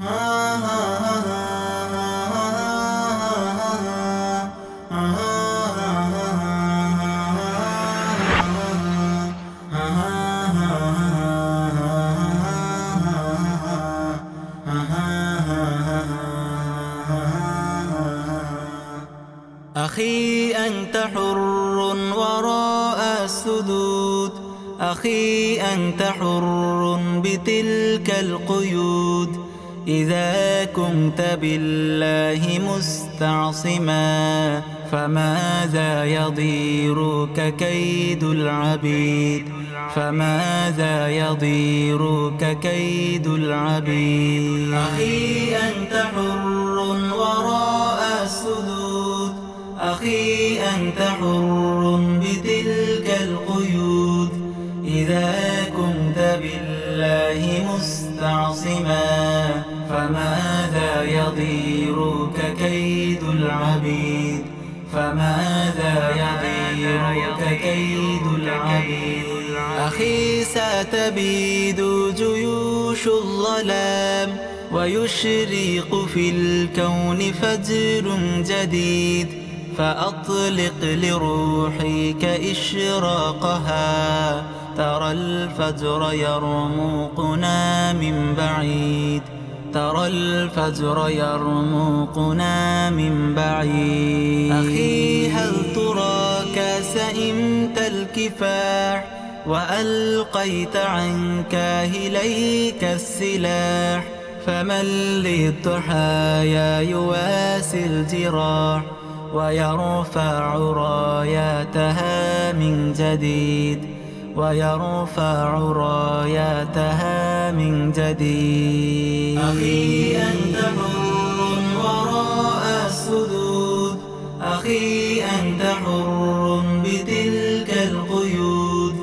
أخي أنت حر وراء السدود. أخي أنت حر بتلك القيود. إذا كنت بالله مستعصما فماذا يضيرك كيد العبيد؟ فماذا يضيرك كيد العبيد؟ أخي أنت حر وراء السدود أخي أنت حر بتلك القيود. إذا كنت بالله مستعصما فماذا يضيرك كيد العبيد؟ فماذا يضيرك كيد العبيد؟ أخي ستبيد جيوش الظلام ويشرق في الكون فجر جديد فأطلق لروحك إشراقها. ترى الفجر يرموقنا من بعيد. ترى الفجر يرموقنا من بعيد. أخي هل تراك سئمت الكفاح؟ وألقيت عن كاهليك السلاح. فمن للضحايا يواسي الجراح؟ ويرفع راياتها من جديد. ويرفع راياتها من جديد. أخي أنت حر وراء السدود. أخي أنت حر بتلك القيود.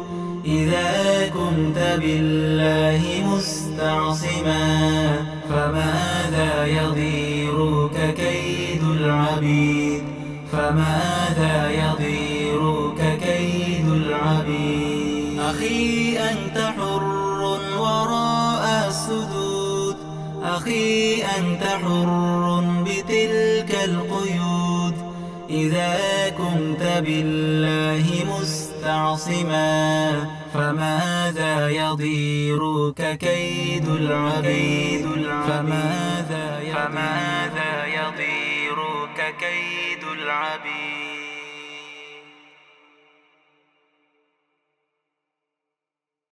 إذا كنت بالله مستعصما فماذا يضيرك كيد العبيد؟ فماذا يضيرك كيد العبيد؟ أخي أنت حر أخي أنت حر بتلك القيود. إذا كنت بالله مستعصما فماذا يضيرك كيد العبيد؟ فماذا يضيرك كيد العبيد؟